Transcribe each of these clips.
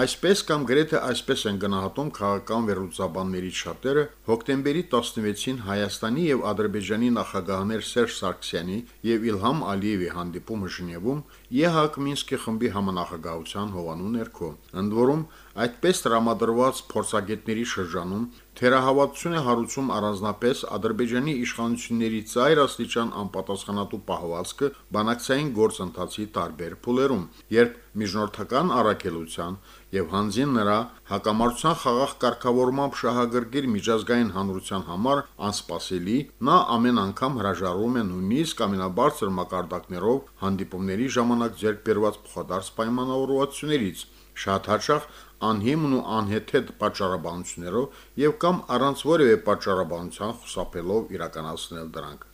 Այսպես կամ գրեթե այսպես են գնահատում քաղաքական վերլուծաբաններից շատերը հոկտեմբերի 16-ին Հայաստանի եւ Ադրբեջանի նախագահներ Սերժ Սարգսյանի եւ Իլհամ Ալիևի հանդիպումը Ժնևում ԵՀԿ Մինսկի խմբի համանախագահության հովանու ներքո։ Ընդ որում, այդպես տրամադրված փորձագետների շրջանում թերահավատություն է հարուցում առանձնապես Ադրբեջանի իշխանությունների ծայր աստիճան անպատասխանատու պահվածքը բանակցային գործընթացի տարբեր փուլերում, երբ միջնորդական առաքելության եւ հանձին նրա հակամարտության խաղաղ կարգավորմամբ շահագրգիռ միջազգային հանրության համար անսպասելի, նա ամեն անգամ հրաժարվում է նույնիսկ ամենաբարձր մակարդակներով հանդիպումների ժամանակ ձեռք բերված փոխադարձ պայմանավորվածություններից, շատ հաճախ անհիմն ու անհեթեթ պատճառաբանություններով եւ կամ առանց որևէ պատճառաբանության խուսափելով իրականացնել դրանք։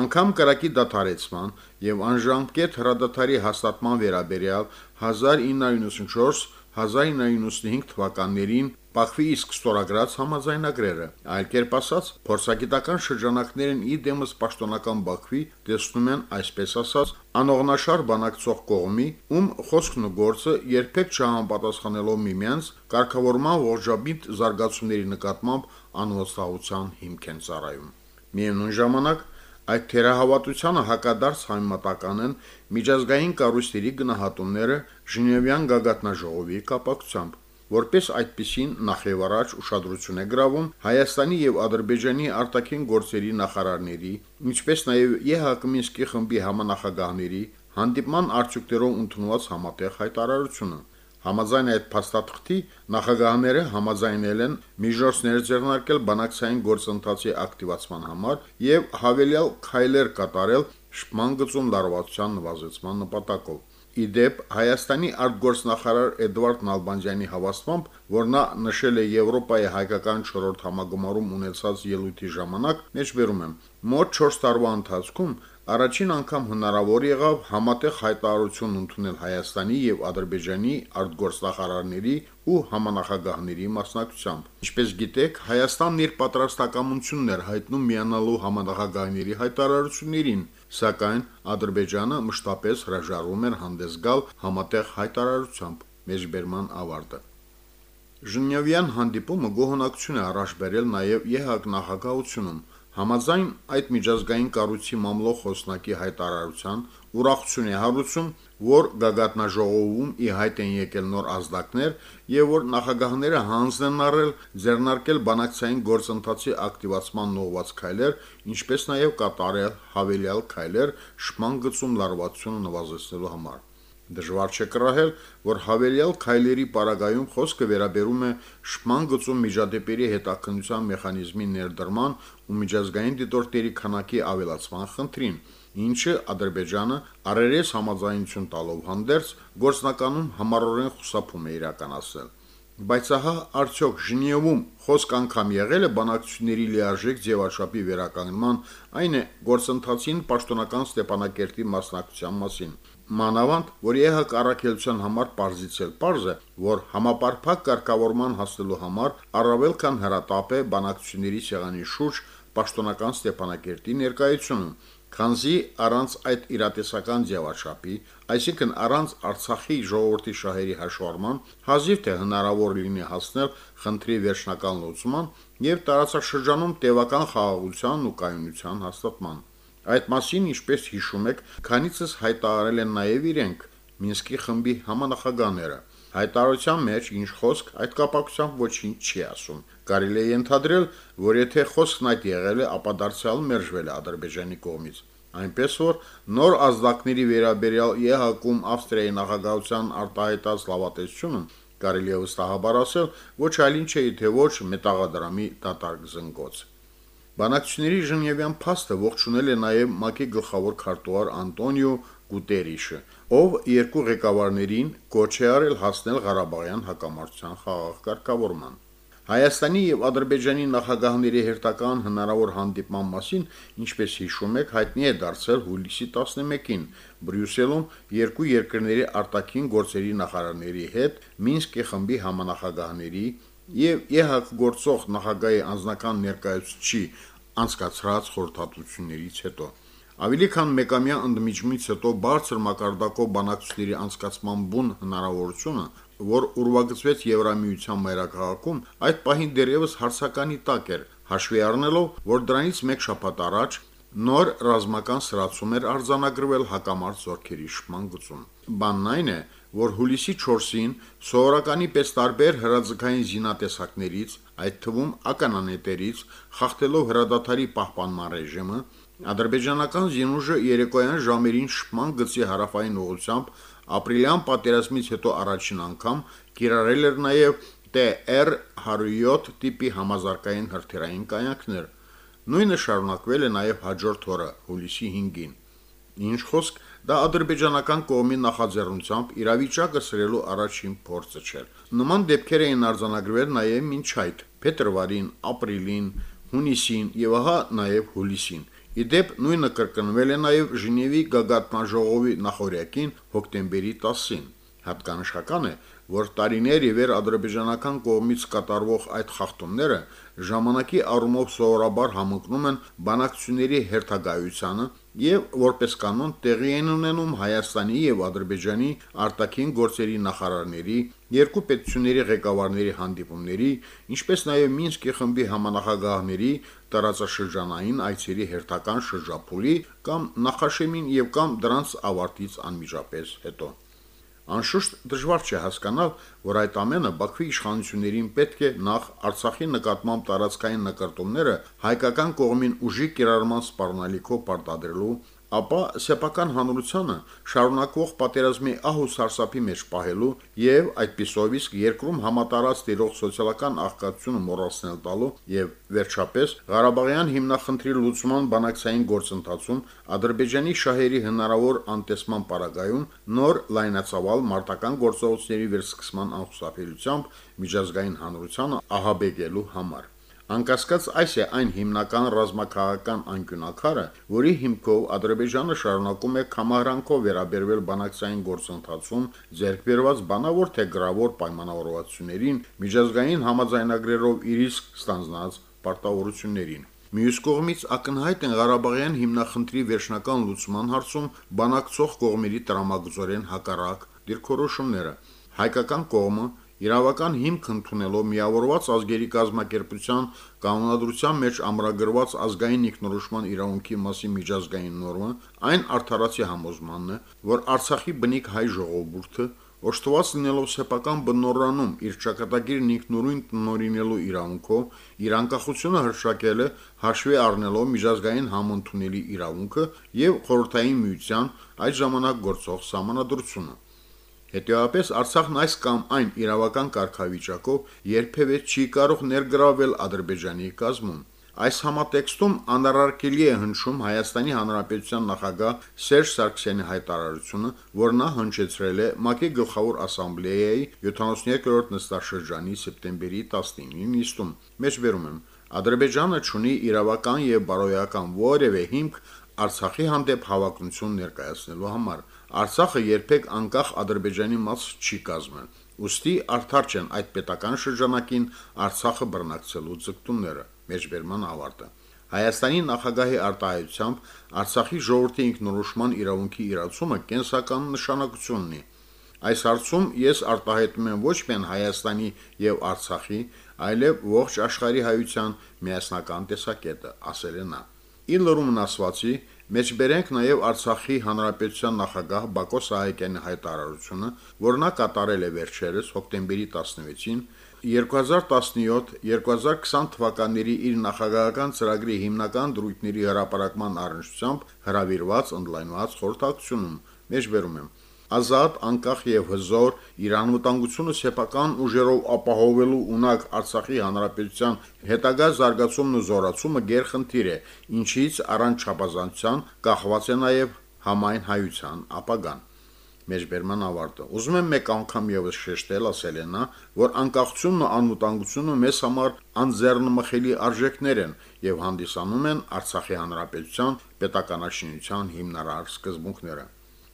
Անկամ կրակի դադարեցման եւ անժամկետ հրադադարի հաստատման վերաբերյալ 1994 1995 թվականներին Բաքվի իսկ ստորագրած համաձայնագրերը, այլ կերպ ասած, փորձագիտական շրջանակներն ի դեմս պաշտոնական Բաքվի տեսնում են այսպես ասած անողնաշար բանակցող կողմի, ում խոսքն ու գործը երբեք չհամապատասխանելով միմյանց կարգավորման ողջաբիտ զարգացումների նկատմամբ անվստահության հիմք են ծառայում։ Միևնույն ժամանակ Այդ թերահավատությանը հակադարձ համեմատական են միջազգային կառույցների գնահատումները Ժնևյան գագաթնաժողովի կապակցությամբ, որպես այդպիսին նախ եւ առաջ ուշադրություն է գրավում Հայաստանի եւ Ադրբեջանի արտաքին գործերի նախարարների, ինչպես նաեւ ԵՀԿ Մինսկի խմբի համանախագահների հանդիպման արդյունքներով ընդունված համատեղ հայտարարությունը։ Համաձայն այդ փաստաթղթի նախագահները համաձայնել են միջոցներ ձեռնարկել բանակցային գործընթացի ակտիվացման համար եւ հավելյալ քայլեր կատարել շփման գծում լարվածության նվազեցման նպատակով։ Իդեպ Հայաստանի արտգործնախարար Էդվարդ Նալբանդյանի հավաստմամբ, որ նա նշել է Եվրոպայի հայկական 4-րդ համագումարում ունեցած ելույթի ժամանակ, մեջբերում եմ, մոտ 4 տարվա ընթացքում առաջին անգամ հնարավոր եղավ համատեղ հայտարարություն ընդունել Հայաստանի եւ Ադրբեջանի արտգործնախարարների ու համանախագահների մասնակցությամբ։ Ինչպես գիտեք, Հայաստանն իր պատրաստակամությունն էր հայտնում միանալու համանախագահների հայտարարություններին, սակայն Ադրբեջանը մշտապես հրաժարվում էր հանդես գալ համատեղ հայտարարությամբ։ Մեջբերման ավարտը։ Ժնևյան հանդիպումը գոհնակցություն է առաջ բերել նաև ԵՀԿ նախագահությունում։ Համաձայն այդ միջազգային կառույցի մամլո խոսնակի հայտարարության ուրախություն է հարուցում, որ գագաթնաժողովում ի հայտ են եկել նոր ազդակներ եւ որ նախագահները հանձն են առել ձեռնարկել բանակցային գործընթացի ակտիվացման նողված քայլեր, ինչպես նաեւ կատարել հավելյալ քայլեր շփման գծում լարվածությունը նվազեցնելու համար։ Դժվար չէ կռահել, որ հավելյալ քայլերի պարագայում խոսքը վերաբերում է շփման գծում միջադեպերի հետաքննության մեխանիզմի ներդրման ու միջազգային դիտորդների քանակի ավելացման խնդրին, ինչը Ադրբեջանը առերես համաձայնություն տալով հանդերձ գործնականում համառորեն խուսափում է իրականացնել։ Բայց ահա արդյոք Ժնևում խոսք անգամ եղել է բանակցությունների լիարժեք ձևաչափի վերականգնման, այն է գործընթացին պաշտոնական Ստեփանակերտի մասնակցության մասին։ Մանավանդ, որ ԵՀԿ առաքելության համար parzից էլ parz է, որ համապարփակ կարգավորման հասնելու համար առավել քան հրատապ է բանակցությունների սեղանի շուրջ պաշտոնական Ստեփանակերտի ներկայությունը, քանզի առանց այդ իրատեսական ձևաչափի, այսինքն առանց Արցախի ժողովրդի շահերի հաշվառման, հազիվ թե հնարավոր լինի հասնել խնդրի վերջնական լուծման եւ տարածաշրջանում տևական խաղաղության ու կայունության հաստատման։ Այդ մասին, ինչպես հիշում եք, քանիցս հայտարարել են նաև իրենք Մինսկի խմբի համանախագահները։ Հայտարարության մեջ ինչ խոսք այդ կապակցությամբ ոչինչ չի ասում։ Կարելի է ենթադրել, որ եթե խոսքն այդ եղել է, ապա դարձյալ մերժվել է Ադրբեջանի կողմից։ Այնպես որ նոր ազդակների վերաբերյալ ԵՀԿ-ում Ավստրիայի նախագահության արտահայտած լավատեսությունը կարելի է վստահաբար ասել, ոչ այլ ինչ է, թե ոչ մետաղադրամի դատարկ զնգոց։ Բանակցությունների Ժնևյան փաստը ողջունել է նաև ՄԱԿ-ի գլխավոր քարտուղար Անտոնիո Գուտերիշը, ով երկու ղեկավարներին կոչ է արել հասնել Ղարաբաղյան հակամարտության խաղաղ կարգավորման։ Հայաստանի եւ Ադրբեջանի նախագահների հերթական հնարավոր հանդիպման մասին, ինչպես հիշում եք, հայտնի է դարձել հուլիսի 11-ին Բրյուսելում երկու երկրների արտաքին գործերի նախարարների հետ Մինսկի խմբի համանախագահների եւ ԵՀԿ գործող նախագահի անձնական ներկայացուցիչի անցկացրած խորհրդատվություններից հետո։ Ավելի քան մեկամյա ընդմիջումից հետո բարձր մակարդակով բանակցությունների անցկացման բուն հնարավորությունը որ ուրվագծվեց Եվրամիության մայրաքաղաքում, այդ պահին դեռևս հարցականի տակ էր, հաշվի առնելով, որ դրանից մեկ շաբաթ առաջ նոր ռազմական սրացում էր արձանագրվել հակամարտ զորքերի շփման գծում։ Բանն այն է, որ հուլիսի 4-ին սովորականի պես տարբեր հրաձգային զինատեսակներից, այդ թվում ականանետերից, խախտելով հրադադարի պահպանման ռեժիմը, ադրբեջանական զինուժը երեկոյան ժամերին շփման գծի հարավային ուղությամբ ապրիլյան պատերազմից հետո առաջին անգամ կիրառել էր նաև TR-107 տիպի համազարգային հրթիռային կայանքներ։ Նույնը շարունակվել է նաև հաջորդ օրը, հուլիսի 5-ին։ Ինչ խոսք, դա ադրբեջանական կողմի նախաձեռնությամբ իրավիճակը սրելու առաջին փորձը չէր։ Նման դեպքեր էին արձանագրվել նաև մինչ այդ՝ փետրվարին, ապրիլին, հունիսին եւ ահա նաև հուլիսին։ Իդեպ նույնը կրկնվել է նաև Ժնևի գագաթնաժողովի նախորյակին հոկտեմբերի 10-ին։ Հատկանշական է, որ տարիներ ի վեր ադրբեջանական կողմից կատարվող այդ խախտումները ժամանակի առումով սովորաբար համընկնում են բանակցությունների հերթագայությանը եւ որպես կանոն տեղի են ունենում Հայաստանի եւ Ադրբեջանի արտաքին գործերի նախարարների, երկու պետությունների ղեկավարների հանդիպումների, ինչպես նաեւ Մինսկի խմբի համանախագահների տարածաշրջանային այցերի հերթական շրջափուլի կամ նախաշեմին եւ կամ դրանց ավարտից անմիջապես հետո։ Անշուշտ դժվար չէ հասկանալ, որ այդ ամենը Բաքվի իշխանություններին պետք է նախ Արցախի նկատմամբ տարածքային նկարտումները հայկական կողմին ուժի կիրառման սպառնալիքով պարտադրելու, ապա սեփական հանրությանը շարունակվող պատերազմի ահ ու սարսափի մեջ պահելու եւ այդպիսով իսկ երկրում համատարած տիրող սոցիալական աղքատությունը մոռացնել տալու եւ վերջապես Ղարաբաղյան հիմնախնդրի լուծման բանակցային գործընթացում Ադրբեջանի շահերի հնարավոր անտեսման պարագայում նոր լայնածավալ մարտական գործողությունների վերսկսման անխուսափելիությամբ միջազգային հանրությանը ահաբեկելու համար Անկասկած այս է այն հիմնական ռազմաքաղաքական անկյունակարը, որի հիմքով Ադրբեջանը շարունակում է կամարանքով վերաբերվել բանակցային գործընթացում ձեռք բերված բանավոր թե գրավոր պայմանավորվածություններին, միջազգային համաձայնագրերով իր իսկ ստանձնած պարտավորություններին։ Մյուս կողմից ակնհայտ են Ղարաբաղյան հիմնախնդրի վերջնական լուծման հարցում բանակցող կողմերի տրամագծորեն հակառակ դիրքորոշումները։ Հայկական կողմը Իրավական հիմք ընդունելով միավորված ազգերի կազմակերպության կանոնադրության մեջ ամրագրված ազգային ինքնորոշման իրավունքի մասին միջազգային նորմը այն արդարացի համոզմանն է, որ Արցախի բնիկ հայ ժողովուրդը Օշտված լինելով սեփական բնորանում իր ճակատագիրն ինքնուրույն տնորինելու իրավունքով, իր անկախությունը հրշակել է հաշվի առնելով միջազգային համընդունելի իրավունքը եւ խորհրդային միության այդ ժամանակ գործող համանadrությունը։ Հետևաբար Արցախն այս կամ այն իրավական կարգավիճակով երբևէ չի կարող ներգրավել Ադրբեջանի կազմում։ Այս համատեքստում անարարկելի է հնչում Հայաստանի Հանրապետության նախագահ Սերժ Սարգսյանի հայտարարությունը, որ նա հնչեցրել է ՄԱԿ-ի գլխավոր ասամբլեայի 72-րդ նստաշրջանի սեպտեմբերի 19-ին նիստում։ Մեջբերում եմ. Ադրբեջանը ունի իրավական եւ բարոյական որևէ հիմք Արցախի հանդեպ հավակնություն ներկայացնելու համար։ Արցախը երբեք անկախ Ադրբեջանի մաս չի կազմել։ Ոստի արդար չեն այդ պետական շրջանակին Արցախը բռնակցելու ձգտումները։ Մեջբերման ավարտը։ Հայաստանի նախագահի արտահայտությամբ Արցախի ժողովրդի ինքնորոշման իրավունքի իրացումը կենսական նշանակություն ունի։ Այս հարցում ես արտահայտում եմ ոչ միայն Հայաստանի եւ Արցախի, այլև ողջ աշխարհի հայության միասնական տեսակետը, ասել է նա։ Իլրումն ասվածի Մեջբերենք նաև Արցախի հանրապետության նախագահ Բակո Սահակյանի հայտարարությունը, որ նա կատարել է վերջերս հոկտեմբերի 16-ին 2017-2020 թվականների իր նախագահական ծրագրի հիմնական դրույթների հրապարակման առնչությամբ հրավիրված ընդլայնված խորհրդակցությունում մեջբերում եմ ազատ, անկախ եւ հզոր Իրան վտանգությունը սեփական ուժերով ապահովելու ունակ Արցախի հանրապետության հետագա զարգացումն ու զորացումը գերխնդիր է, ինչից առանց չափազանցության կախված է նաեւ համայն հայության ապագան մեջբերման ավարտը։ Ուզում եմ մեկ անգամ եւս շեշտել, ասել են նա, որ անկախությունն ու անվտանգությունը մեզ համար անձեռնմխելի արժեքներ են եւ հանդիսանում են Արցախի հանրապետության պետականաշինության հիմնարար սկզբունքները։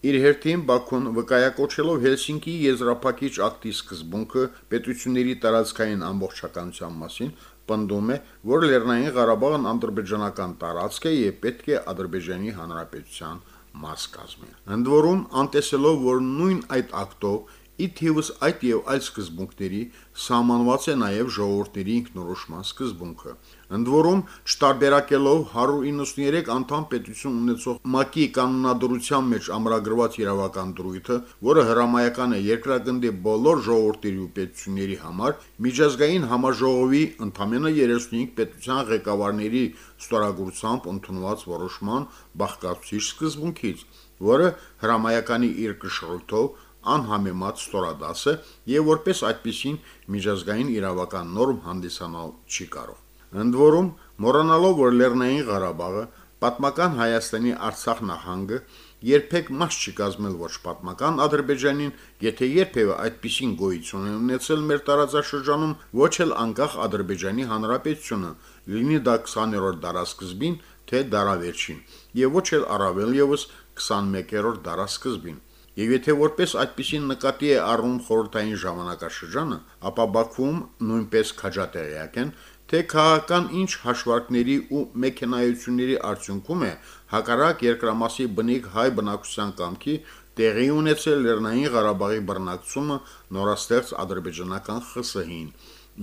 Իր հերթին Բաքուն վկայակոչելով Հելսինկիի եզրափակիչ ակտի սկզբունքը պետությունների տարածքային ամբողջականության մասին, պնդում է, որ Լեռնային Ղարաբաղն ադրբեջանական տարածք է եւ պետք է Ադրբեջանի Հանրապետության մաս կազմի։ Ընդ որում, անտեսելով, որ նույն այդ ակտով ի թիվս այդ եւ այլ սկզբունքների սահմանված է նաեւ ժողովուրդների ինքնորոշման սկզբունքը։ Ընդ որում, չտարբերակելով 193 անդամ պետություն ունեցող ՄԱԿ-ի կանոնադրության մեջ ամրագրված իրավական դրույթը, որը հրամայական է երկրագնդի բոլոր ժողովուրդների ու պետությունների համար, միջազգային համաժողովի ընդամենը 35 պետության ղեկավարների ստորագրությամբ ընդունված որոշման բաղկացուցիչ սկզբունքից, որը հրամայականի իր կշռույթով անհամեմատ ստորադաս է եւ որպես այդպիսին միջազգային իրավական նորմ հանդիսանալ չի կարող։ Ընդ որում, մոռանալով որ Լեռնային Ղարաբաղը պատմական Հայաստանի Արցախ նահանգը երբեք մաս չի կազմել ոչ պատմական Ադրբեջանին, եթե երբևէ այդպիսին գոյություն է ունեցել մեր տարածաշրջանում, ոչ էլ անկախ Ադրբեջանի Հանրապետությունը, լինի դա 20-րդ դարաշրջին, թե դարավերջին, եւ ոչ էլ առավել եւս 21-րդ դարաշրջին։ Եվ եթե որպես այդպիսին նկատի է առնում խորհրդային ժամանակաշրջանը, ապա Բաքվում նույնպես քաջատեղյակ են, թե քաղաքական ինչ հաշվարկների ու մեքենայությունների արդյունքում է հակառակ երկրամասի բնիկ հայ բնակչության կամքի տեղի ունեցել Լեռնային Ղարաբաղի բռնակցումը նորաստեղծ ադրբեջանական ԽՍՀ-ին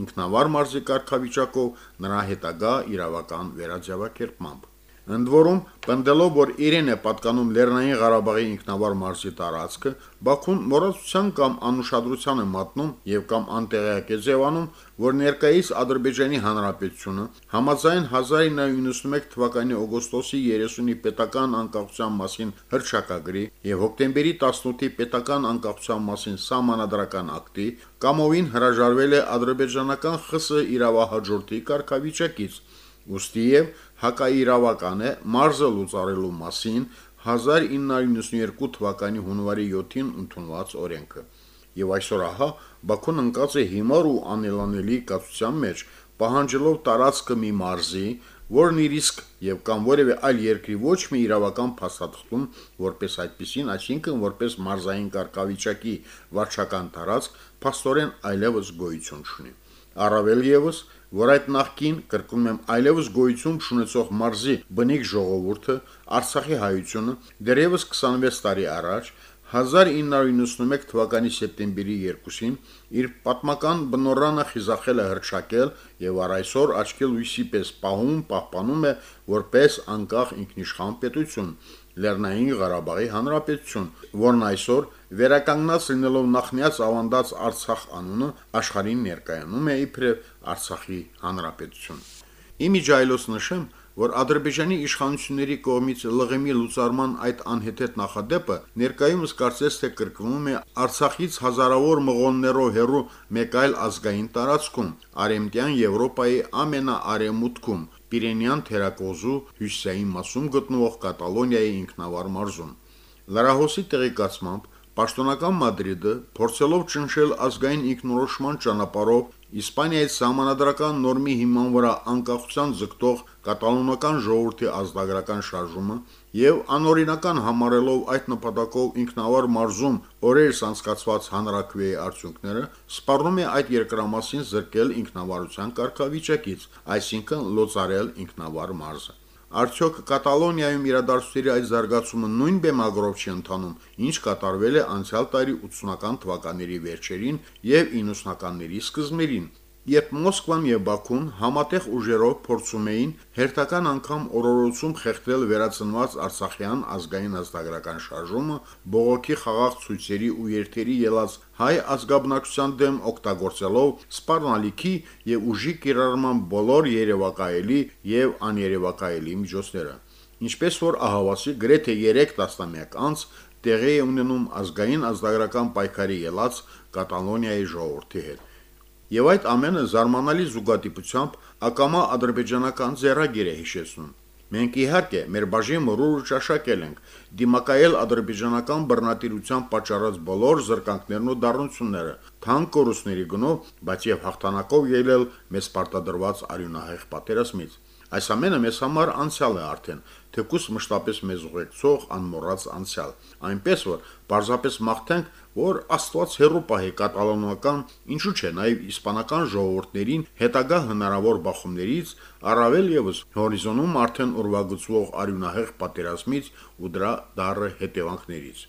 ինքնավար մարզի կարգավիճակով նրա հետագա իրավական վերաձևակերպմամբ Ընդ որում, պնդելով, որ իրեն է պատկանում Լեռնային Ղարաբաղի ինքնավար մարզի տարածքը, Բաքուն մոռացության կամ անուշադրության է մատնում եւ կամ անտեղյակ է ձևանում, որ ներկայիս Ադրբեջանի Հանրապետությունը համաձայն 1991 թվականի օգոստոսի 30-ի պետական անկախության մասին հրճակագրի եւ հոկտեմբերի 18-ի պետական անկախության մասին սահմանադրական ակտի կամովին հրաժարվել է ադրբեջանական ԽՍՀ իրավահաջորդի կարգավիճակից Ոստի եւ հակաիրավական է մարզը լուծարելու մասին 1992 թվականի հունվարի 7-ին ընդունված օրենքը։ Եվ այսօր ահա Բաքուն ընկած է հիմար ու անելանելի կացության մեջ, պահանջելով տարածքը մի մարզի, որն իր իսկ եւ կամ որևէ այլ երկրի ոչ մի իրավական փաստաթղթում որպես այդպեսին, այսինքն որպես մարզային կարգավիճակի վարչական տարածք, փաստորեն այլևս գոյություն չունի։ Առավել եւս, որ այդ նախքին կրկնում եմ այլևս գոյություն չունեցող մարզի բնիկ ժողովուրդը Արցախի հայությունը դեռևս 26 տարի առաջ 1991 թվականի սեպտեմբերի 2-ին իր պատմական բնորանը խիզախել է հրճակել եւ առ այսօր աչքի լույսի պես պահում պահպանում է որպես անկախ ինքնիշխան պետություն Լեռնային Ղարաբաղի Հանրապետություն, որն այսօր վերականգնած լինելով նախնյաց ավանդած Արցախ անունը աշխարհին ներկայանում է իբրև Արցախի Հանրապետություն։ Իմիջայլոս նշեմ, որ Ադրբեջանի իշխանությունների կողմից ԼՂՄ-ի լուծարման այդ անհեթեթ նախադեպը ներկայումս կարծես թե կրկնվում է Արցախից հազարավոր մղոններով հեռու մեկ այլ ազգային տարածքում, Արեմտյան Եվրոպայի ամենաարեմուտքում, Պիրենյան թերակոզու հյուսիսային մասում գտնվող Կատալոնիայի ինքնավար մարզում։ Լարահոսի տեղեկացմամբ Պաշտոնական Մադրիդը փորձելով ճնշել ազգային ինքնորոշման ճանապարհով Իսպանիայի համանadrական նորմի հիման վրա անկախության ձգտող կատալոնական ժողովրդի ազգագրական շարժումը եւ անօրինական համարելով այդ նպատակով ինքնավար մարզում օրերս անցկացված հանրակրվեի արդյունքները, սպառնում է այդ երկրամասին զրկել ինքնավարության կարգավիճակից, այսինքն լոծարել ինքնավար մարզը։ Արդյոք Կատալոնիայում իրադարձությունների այդ զարգացումը նույն բեմագրով չի ընթանում, ինչ կատարվել է անցյալ տարի 80-ական թվականների վերջերին եւ 90-ականների սկզբներին, երբ Մոսկվան եւ Բաքուն համատեղ ուժերով փորձում էին հերթական անգամ օրորոցում խեղդել վերածնված Արցախյան ազգային ազգագրական շարժումը, բողոքի խաղաղ ցույցերի ու երթերի ելած հայ ազգաբնակության դեմ օգտագործելով սպառնալիքի եւ ուժի կիրառման բոլոր երևակայելի եւ աներևակայելի միջոցները։ Ինչպես որ ահավասի գրեթե 3 տասնամյակ անց տեղի է ունենում ազգային ազգագրական պայքարի ելած Կատալոնիայի ժողովրդի հետ։ Եվ այդ ամենը զարմանալի զուգադիպությամբ ակամա ադրբեջանական ձեռագիր է հիշեցնում։ Մենք իհարկե մեր բաժին մռուր ճաշակել ենք, դիմակայել ադրբեջանական բռնատիրության պատճառած բոլոր զրկանքներն ու դառնությունները, թանկ կորուստների գնով, բայց եւ հաղթանակով ելել մեզ պարտադրված արյունահեղ պատերազմից։ Այս ամենը մեզ համար անցյալ է արդեն, թեկուս մշտապես մեզ ուղեկցող անմոռաց անցյալ։ Այնպես որ պարզապես մաղթենք, որ Աստված հերո պահի կատալոնական, ինչու՞ չէ, նաև իսպանական ժողովուրդներին հետագա հնարավոր բախումներից, առավել եւս հորիզոնում արդեն ուրվագծվող արյունահեղ պատերազմից ու դրա դառը հետևանքներից։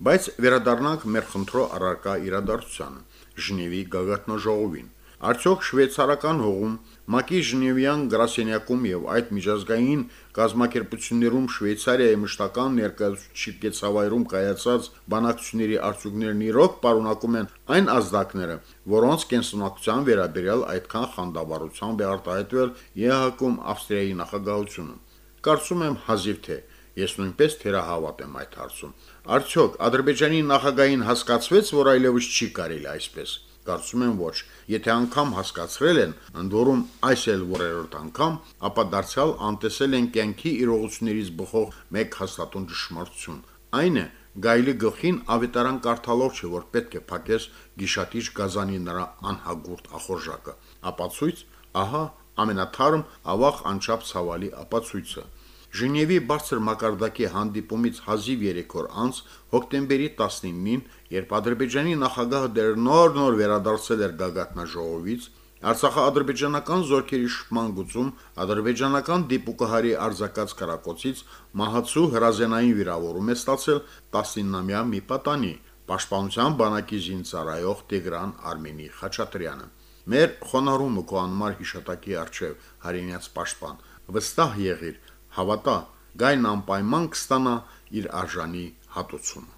Բայց վերադառնանք մեր խնդրո առարկա իրադարձությանը՝ Ժնևի գագաթնաժողովին։ Արդյոք շվեյցարական հողում ՄԱԿ-ի Ժնևյան գրասենյակում եւ այդ միջազգային կազմակերպություններում Շվեյցարիայի մշտական ներկայացուցիչի կեցավայրում կայացած բանակցությունների արդյունքներն իրոք պարունակում են այն ազդակները, որոնց կենսունակության վերաբերյալ այդքան խանդավառությամբ է արտահայտվել ԵԱՀԿ-ում Ավստրիայի նախագահությունը։ Կարծում եմ հազիվ թե ես նույնպես թերահավատ եմ այդ հարցում։ Արդյոք Ադրբեջանի նախագահին հասկացվեց, որ այլևս չի կարելի այսպես։ Կարծում եմ ոչ։ Եթե անգամ հասկացրել են, ընդ որում այս էլ որերորդ անգամ, ապա դարձյալ անտեսել են կյանքի իրողություններից բխող մեկ հաստատուն ճշմարտություն։ Այն է, գայլի գլխին ավետարան կարդալով չէ, որ պետք է փակես գիշատիչ գազանի նրա անհագուրդ ախորժակը։ Ապացույց, ահա ամենաթարմ ավաղ անչափ ցավալի ապացույցը։ Ժնևի բարձր մակարդակի հանդիպումից հազիվ 3 օր անց հոկտեմբերի 19-ին, երբ Ադրբեջանի նախագահը դեռ նոր-նոր վերադարձել էր գագաթնաժողովից, Արցախա-ադրբեջանական զորքերի շփման գծում ադրբեջանական դիպուկահարի արձակած կրակոցից մահացու հրազենային վիրավորում է ստացել 19-ամյա մի պատանի, պաշտպանության բանակի զինծառայող Տիգրան Արմենի Խաչատրյանը։ Մեր խոնարհումը քո անմար հիշատակի արչև հայրենյաց պաշտպան, վստահ եղիր, հավատա, գայն անպայման կստանա իր արժանի հատուցումը։